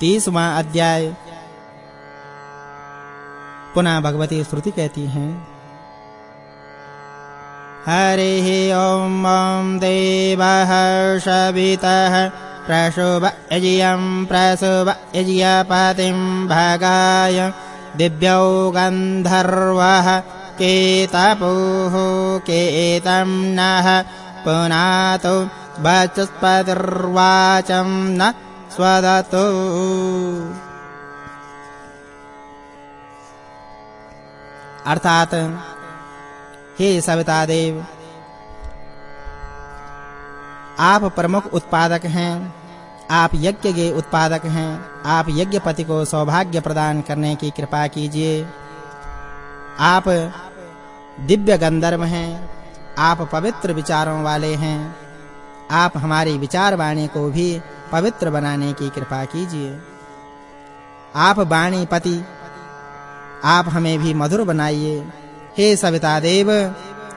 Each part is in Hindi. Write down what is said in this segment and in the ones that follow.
तीसवां अध्याय। पुनः भगवती श्रुति कहती हैं, हरिः ॐ ॐ देवः शवितः प्रशुभ यजियं प्रसुभ यजियपतिं भगाय, दिव्यौ गन्धर्वः केतपुः केतं नः, पुनातु वचस्पतिर्वाचं न। स्वदतु। अर्थात, हे सविता देव, आप प्रमुख उत्पादक हैं, आप यज्ञ के उत्पादक हैं, आप यज्ञपति को सौभाग्य प्रदान करने की कृपा कीजिए। आप दिव्य गंधर्व हैं, आप पवित्र विचारों वाले हैं, आप हमारी विचार वाणी को भी पवित्र बनाने की कृपा कीजिए। आप वाणी पति आप हमें भी मधुर बनाइए। हे सविता देव,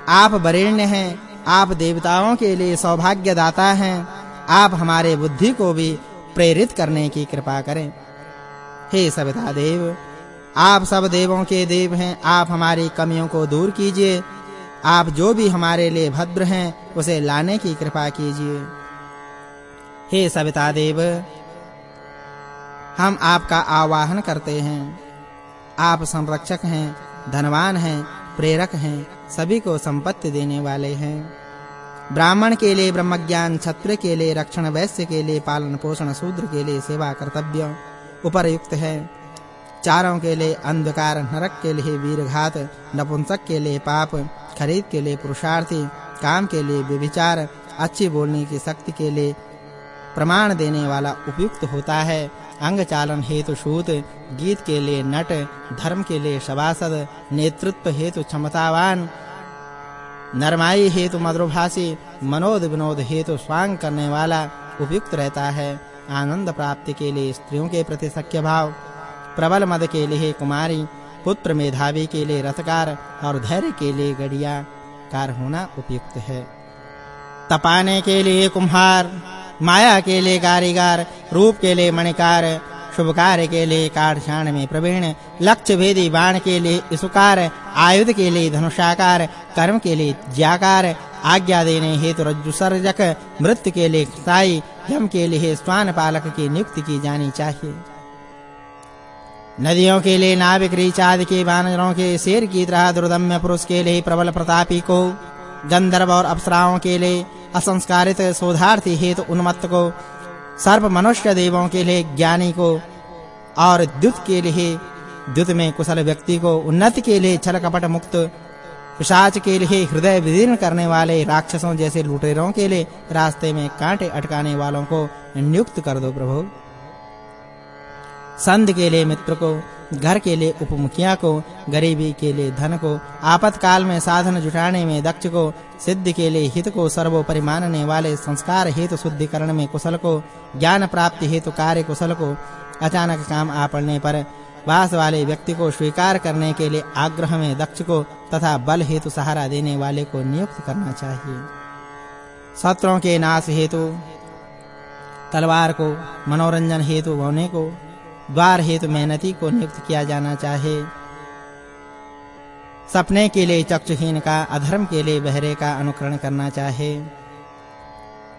आप वरेण्य हैं, आप देवताओं के लिए सौभाग्य दाता हैं, आप हमारे बुद्धि को भी प्रेरित करने की कृपा करें। हे सविता देव, आप सब देवों के देव हैं, आप हमारी कमियों को दूर कीजिए। आप जो भी हमारे लिए भद्र हैं, उसे लाने की कृपा कीजिए। हे सविता देव हम आपका आवाहन करते हैं आप संरक्षक हैं धनवान हैं प्रेरक हैं सभी को संपत्ति देने वाले हैं ब्राह्मण के लिए ब्रह्म ज्ञान क्षत्रिय के लिए रक्षण वैश्य के लिए पालन पोषण शूद्र के लिए सेवा कर्तव्य उपरयुक्त है चारों के लिए अंधकार नरक के लिए वीरघात नपुंसक के लिए पाप खरीद के लिए पुरुषार्थी काम के लिए व्यभिचार अच्छी बोलने की शक्ति के लिए प्रमाण देने वाला उपयुक्त होता है। अंग चालन हेतु शूत, गीत के लिए नट, धर्म के लिए सभासद नेतृत्व हेतु क्षमतावान, नरमाई हेतु मधुरभाषी, मनोद विनोद हेतु स्वांग करने वाला उपयुक्त रहता है। आनंद प्राप्ति के लिए स्त्रियों के प्रति सख्य भाव, प्रबल मद के लिए कुमारी, पुत्र मेधावी के लिए रथकार और धैर्य के लिए गड़िया कार होना उपयुक्त है। तपाने के लिए कुम्हार माया के लिए कारीगर रूप के लिए मणिकार शुभ कार्य के लिए काटछाण में प्रवीण लक्ष्य भेदी बाण के लिए इसुकार आयुध के लिए धनुषाकार कर्म के लिए ज्याकार आज्ञा देने हेतु रज्जु सर्जक मृत्यु के लिए साई यम के लिए स्वान पालक की नियुक्ति की जानी चाहिए नदियों के लिए नाविक रीचाद के वानरों के शेर की तरह दुर्दम्य पुरुष के लिए प्रबल प्रतापी को गंधर्व और अप्सराओं के लिए असंस्कारित शोधार्थी हेतु उन्मत्त को, सर्प मनुष्य देवों के लिए ज्ञानी को और द्युत के लिए द्युत में कुशल व्यक्ति को उन्नति के लिए छल कपट मुक्त, पिशाच के लिए हृदय विदीर्ण करने वाले राक्षसों जैसे लुटेरों के लिए रास्ते में कांटे अटकाने वालों को नियुक्त कर दो प्रभु। संध के लिए मित्र को घर के लिए उपमुखिया को, गरीबी के लिए धन को, आपातकाल में साधन जुटाने में दक्ष को, सिद्धि के लिए हित को, सर्वोपरि मानने वाले संस्कार हेतु शुद्धिकरण में कुशल को, ज्ञान प्राप्ति हेतु कार्य कुशल को, अचानक काम आ पड़ने पर वास वाले व्यक्ति को स्वीकार करने के लिए आग्रह में दक्ष को तथा बल हेतु सहारा देने वाले को नियुक्त करना चाहिए। शत्रुओं के नाश हेतु, तलवार को, मनोरंजन हेतु होने को द्वार हेतु मेहनती को नियुक्त किया जाना चाहे। सपने के लिए चक्षुहीन का, अधर्म के लिए बहरे का अनुकरण करना चाहे।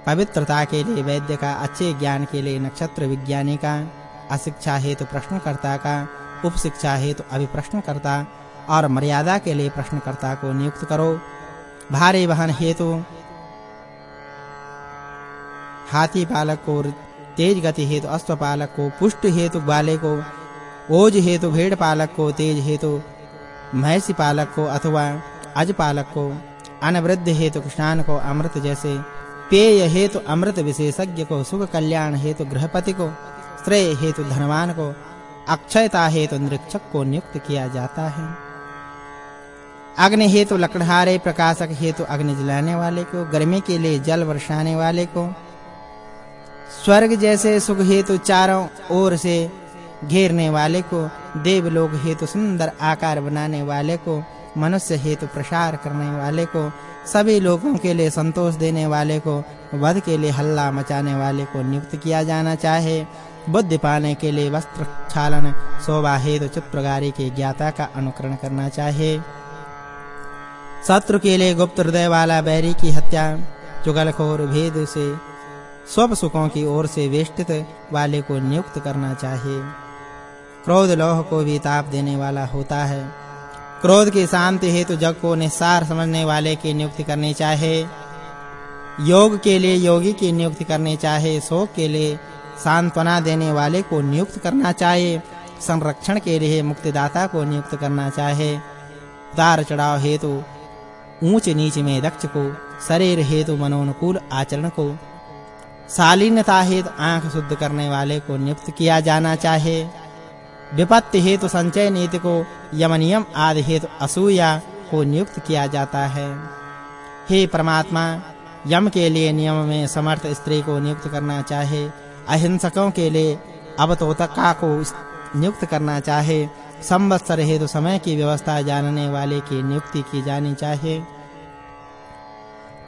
पवित्रता के लिए वैद्य का, अच्छे ज्ञान के लिए नक्षत्र विज्ञानी का, अशिक्षा हेतु प्रश्नकर्ता का, उपशिक्षा हेतु अभिप्रश्नकर्ता और मर्यादा के लिए प्रश्नकर्ता को नियुक्त करो। भारी वाहन हेतु हाथी पालक को तेज गति हेतु अश्व पालक को पुष्ट हेतु ग्वाले को ओज हेतु भेड़ पालक को तेज हेतु महसी पालक को अथवा अज पालक को अनवृद्ध हेतु किसान को अमृत जैसे, पेय हेतु अमृत विशेषज्ञ को सुख कल्याण हेतु गृहपति को श्रेय हेतु धनवान को अक्षयता हेतु निरीक्षक को नियुक्त किया जाता है। अग्नि हेतु लकड़हारे प्रकाशक हेतु अग्नि जलाने वाले को, गर्मी के लिए जल वर्षाने वाले को स्वर्ग जैसे सुख हेतु चारों ओर से घेरने वाले को देवलोक हेतु सुंदर आकार बनाने वाले को, मनुष्य हेतु प्रसार करने वाले को, सभी लोगों के लिए संतोष देने वाले को, वध के लिए हल्ला मचाने वाले को नियुक्त किया जाना चाहे। बुद्धि पाने के लिए वस्त्र छालन, शोभा हेतु चित्रकारी के ज्ञाता का अनुकरण करना चाहिए शत्रु के लिए गुप्त हृदय वाला बैरी की हत्या चुगलखोर भेद से सब सुखों की ओर से वेष्टित वाले को नियुक्त करना चाहिए। क्रोध लोह को भी ताप देने वाला होता है। क्रोध की शांति हेतु जग को निस्सार समझने वाले की नियुक्ति करनी चाहिए योग के लिए योगी की नियुक्ति करनी चाहिए शोक के लिए सांत्वना देने वाले को नियुक्त करना चाहिए संरक्षण के लिए मुक्तिदाता को नियुक्त करना चाहिए उतार चढ़ाव हेतु ऊंच नीच में दक्ष को, शरीर हेतु मनोनुकूल आचरण को शालीनता हेतु आँख शुद्ध करने वाले को नियुक्त किया जाना चाहिए विपत्ति हेतु संचय नीति को यम नियम आदि हेतु असूया को नियुक्त किया जाता है। हे परमात्मा, यम के लिए नियम में समर्थ स्त्री को नियुक्त करना चाहे, अहिंसकों के लिए अवतोतका को नियुक्त करना चाहे, संवत्सर हेतु समय की व्यवस्था जानने वाले की नियुक्ति की जानी चाहिए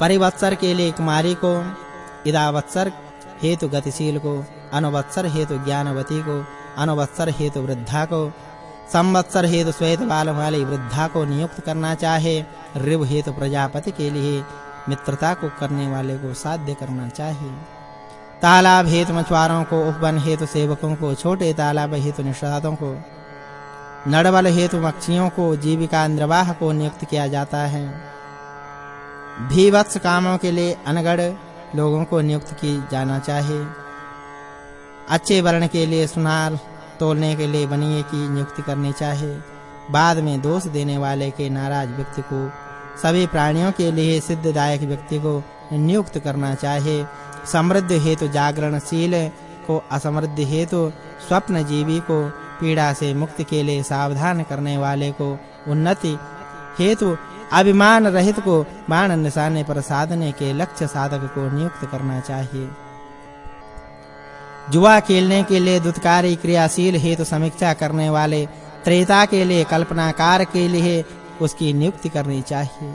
परिवत्सर के लिए कुमारी को इदावत्सर हेतु गतिशील को अनुवत्सर हेतु ज्ञानवती को अनुवत्सर हेतु वृद्धा को संवत्सर हेतु श्वेत बाल वाली वृद्धा को नियुक्त करना चाहे ऋव हेतु प्रजापति के लिए मित्रता को करने वाले को साध्य करना चाहिए तालाब हेतु मछुआरों को, उपवन हेतु सेवकों को, छोटे तालाब हेतु निषादों को, नड़बल हेतु मक्षियों को, जीविका निर्वाह को नियुक्त किया जाता है। भीवत्स कामों के लिए अनगढ़ लोगों को नियुक्त की जाना चाहिए। अच्छे वर्ण के लिए सुनार, तोलने के लिए बनिए की नियुक्ति करनी चाहिए। बाद में दोष देने वाले के नाराज़ व्यक्ति को, सभी प्राणियों के लिए सिद्धदायक व्यक्ति को नियुक्त करना चाहिए। समृद्ध हेतु जागरणशील को, असमृद्ध हेतु स्वप्न जीवी को, पीड़ा से मुक्ति के लिए सावधान करने वाले को उन्नति हेतु अभिमान रहित को बाण निशाने पर साधने के लक्ष्य साधक को नियुक्त करना चाहिए। जुआ खेलने के लिए दुत्कारी क्रियाशील हेतु समीक्षा करने वाले, त्रेता के लिए कल्पनाकार के लिए उसकी नियुक्ति करनी चाहिए।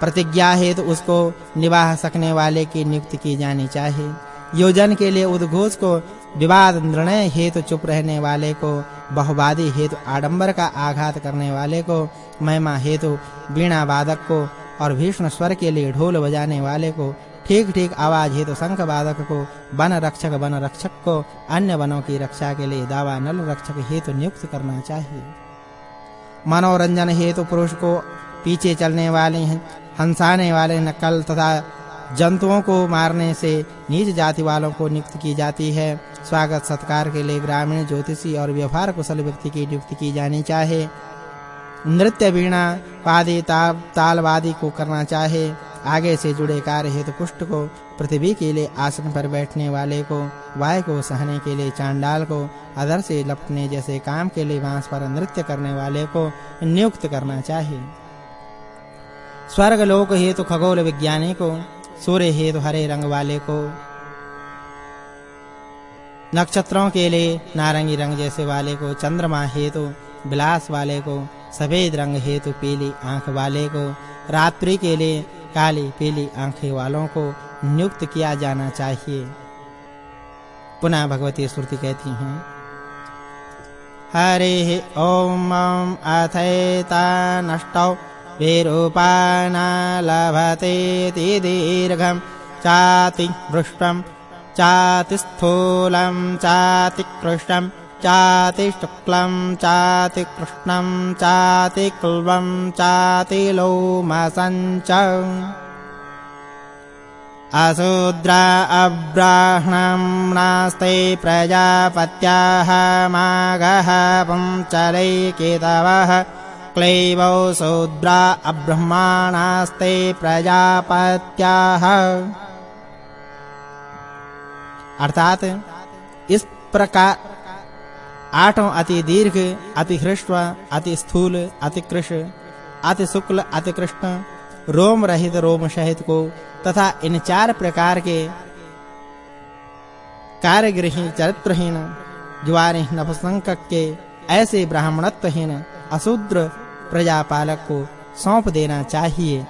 प्रतिज्ञा हेतु तो उसको निवाह सकने वाले की नियुक्ति की जानी चाहिए। योजन के लिए उद्घोष को विवाद निर्णय हेतु चुप रहने वाले को, बहुवादी हेतु आडंबर का आघात करने वाले को, महिमा हेतु वीणा वादक को और भीषण स्वर के लिए ढोल बजाने वाले को, ठीक-ठीक आवाज़ हेतु शंख वादक को, वन रक्षक वन रक्षक को, अन्य वनों की रक्षा के लिए दावा नल रक्षक हेतु नियुक्त करना चाहिए। मनोरंजन हेतु पुरुष को पीछे चलने वाले हंसाने वाले नकल तथा जंतुओं को मारने से नीच जाति वालों को नियुक्त की जाती है। स्वागत सत्कार के लिए ग्रामीण, ज्योतिषी और व्यवहार कुशल व्यक्ति की नियुक्ति की जानी चाहिए नृत्य वीणा वादी तालवादी को करना चाहिए आगे से जुड़े कार्य हेतु पुष्ट को, पृथ्वी के लिए आसन पर बैठने वाले को, वाय को सहने के लिए चांडाल को अदर से लपटने जैसे काम के लिए बाँस पर नृत्य करने वाले को नियुक्त करना चाहिए स्वर्ग लोक हेतु खगोल विज्ञानी को सूर्य हेतु हरे रंग वाले को। नक्षत्रों के लिए नारंगी रंग जैसे वाले को, चंद्रमा हेतु विलास वाले को, सफ़ेद रंग हेतु पीली आँख वाले को, रात्रि के लिए काली पीली आँखें वालों को नियुक्त किया जाना चाहिए। पुनः भगवती श्रुति कहती हैं। हरे ओम अथैता नष्टौ विरूपाना लभते दीर्घं चाति वृष्टं चाति स्थूलं चाति कृष्णं चाति शुक्लं चाति कृष्णं चाति कुल्वं चाति लोमसञ्च। अशूद्रा अब्राह्मणं नास्ते प्रजापत्याः मागः पुंचलैकेतवः क्लैवौ शूद्रा अब्रह्मणास्ते प्रजापत्याः। अर्थात इस प्रकार आठों अति दीर्घ, अति हृष्ट, अति स्थूल, अति कृश, अति शुक्ल, अति कृष्ण, रोम रहित, रोम सहित को तथा इन चार प्रकार के कार्यगृही चरित्रहीन ज्वारे नपुंसक के ऐसे ब्राह्मणत्वहीन, अशूद्र प्रजापालक को सौंप देना चाहिए।